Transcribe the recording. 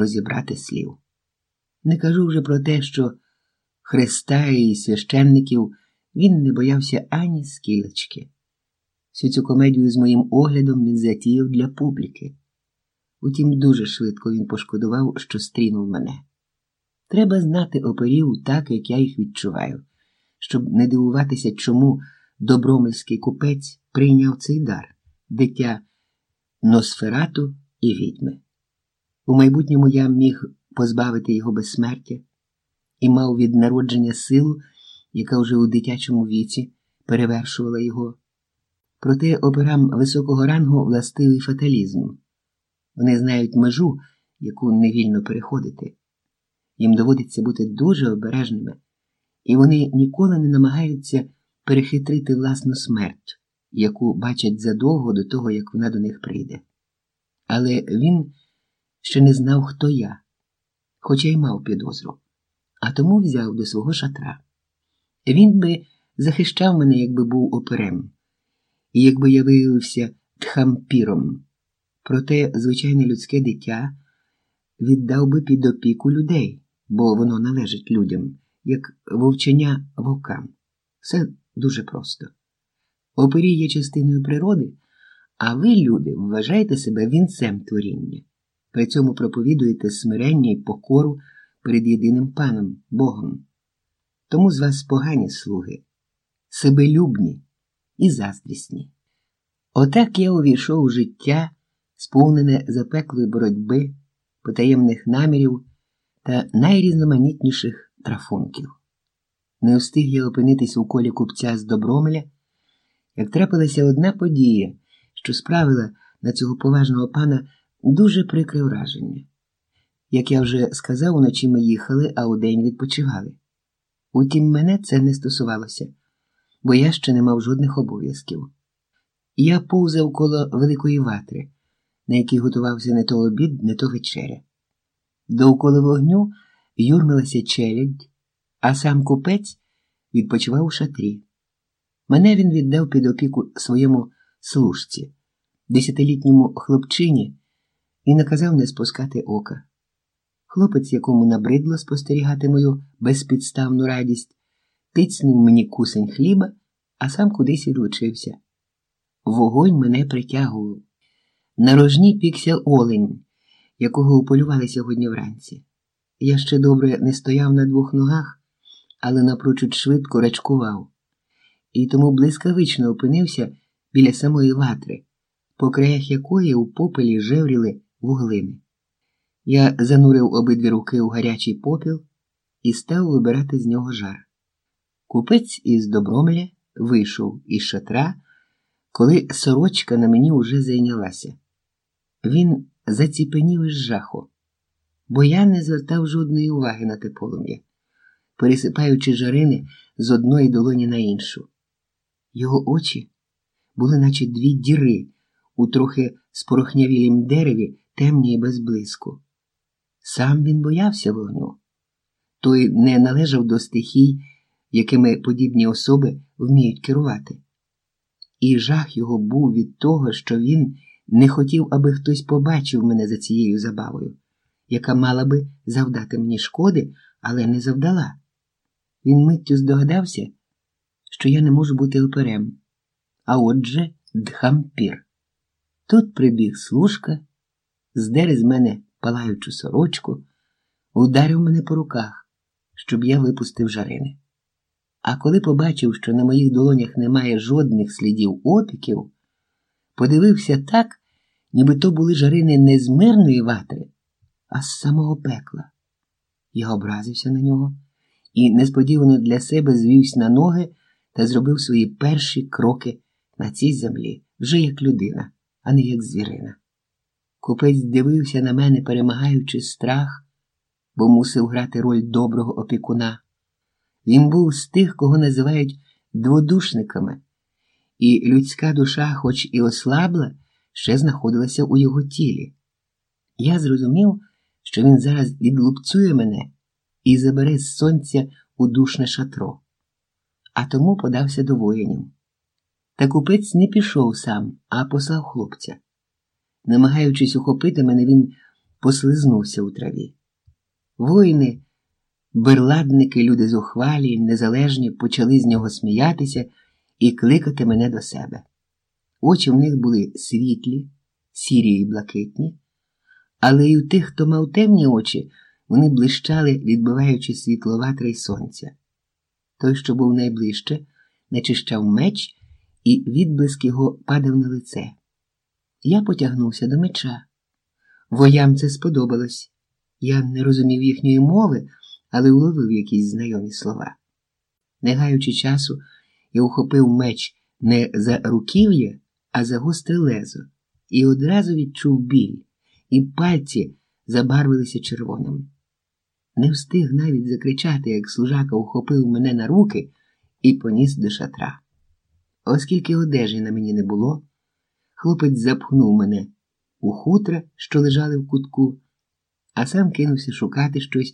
розібрати слів. Не кажу вже про те, що Христа і священників він не боявся ані скілечки. Всю цю комедію з моїм оглядом він затіяв для публіки. Утім, дуже швидко він пошкодував, що стрінув мене. Треба знати оперів так, як я їх відчуваю, щоб не дивуватися, чому добромельський купець прийняв цей дар дитя Носферату і відьми. У майбутньому я міг позбавити його безсмертя і мав від народження силу, яка вже у дитячому віці перевершувала його. Проте операм високого рангу властивий фаталізм. Вони знають межу, яку не вільно переходити. Їм доводиться бути дуже обережними, і вони ніколи не намагаються перехитрити власну смерть, яку бачать задовго до того, як вона до них прийде. Але він ще не знав, хто я, хоча й мав підозру, а тому взяв до свого шатра. Він би захищав мене, якби був оперем, і якби я виявився тхампіром. Проте звичайне людське дитя віддав би під опіку людей, бо воно належить людям, як вовчення вовкам. Все дуже просто. Опері є частиною природи, а ви, люди, вважаєте себе вінцем творіння. При цьому проповідуєте смирення і покору перед єдиним паном Богом. Тому з вас погані слуги, себелюбні і заздрісні. Отак я увійшов у життя, сповнене запеклої боротьби, потаємних намірів та найрізноманітніших трафунків. Не встиг я опинитись у колі купця з Добромеля, як трапилася одна подія, що справила на цього поважного пана дуже прикре враження. Як я вже сказав, уночі ми їхали, а удень відпочивали. Утім, мене це не стосувалося, бо я ще не мав жодних обов'язків. Я повзав коло великої ватри, на якій готувався не то обід, не то вечеря. Довкола вогню юрмилася челядь, а сам купець відпочивав у шатрі. Мене він віддав під опіку своєму служці, десятилітньому хлопчині, і наказав не спускати ока. Хлопець, якому набридло спостерігати мою безпідставну радість, тицнув мені кусень хліба, а сам кудись відлучився. Вогонь мене притягував. На рожні пікся олень, якого уполювали сьогодні вранці. Я ще добре не стояв на двох ногах, але напрочуд швидко рачкував, і тому блискавично опинився біля самої ватри, по краях якої у попелі жевріли вуглини. Я занурив обидві руки у гарячий попіл і став вибирати з нього жар. Купець із Добромеля вийшов із шатра, коли сорочка на мені уже зайнялася. Він заціпенів із жаху, бо я не звертав жодної уваги на те полум'я, пересипаючи жарини з одної долоні на іншу. Його очі були, наче дві діри у трохи спорохнявілім дереві, темні і без блиску. Сам він боявся вогню. Той не належав до стихій, якими подібні особи вміють керувати. І жах його був від того, що він не хотів, аби хтось побачив мене за цією забавою, яка мала би завдати мені шкоди, але не завдала. Він миттю здогадався, що я не можу бути оперем, а отже, дхампір. Тут прибіг служка, здер із мене палаючу сорочку, ударив мене по руках, щоб я випустив жарини. А коли побачив, що на моїх долонях немає жодних слідів опіків, подивився так, ніби то були жарини не з мирної ватри, а з самого пекла. Я образився на нього і несподівано для себе звівся на ноги та зробив свої перші кроки на цій землі вже як людина, а не як звірина. Купець дивився на мене, перемагаючи страх, бо мусив грати роль доброго опікуна. Він був з тих, кого називають дводушниками, і людська душа, хоч і ослабла, ще знаходилася у його тілі. Я зрозумів, що він зараз відлупцює мене і забере з сонця у душне шатро, а тому подався до воїнів. Та купець не пішов сам, а послав хлопця. Намагаючись ухопити мене, він послизнувся у траві. Воїни, берладники, люди зухвалі, незалежні, почали з нього сміятися і кликати мене до себе. Очі в них були світлі, сірі і блакитні, але й у тих, хто мав темні очі, вони блищали, відбиваючи світло ватри й сонця. Той, що був найближче, начищав меч, і відблиск його падав на лице. Я потягнувся до меча. Воям це сподобалось. Я не розумів їхньої мови, але уловив якісь знайомі слова. Не гаючи часу, я ухопив меч не за руків'я, а за гостре лезо, і одразу відчув біль, і пальці забарвилися червоним. Не встиг навіть закричати, як служака ухопив мене на руки і поніс до шатра. Оскільки одежі на мені не було, хлопець запхнув мене у хутра, що лежали в кутку, а сам кинувся шукати щось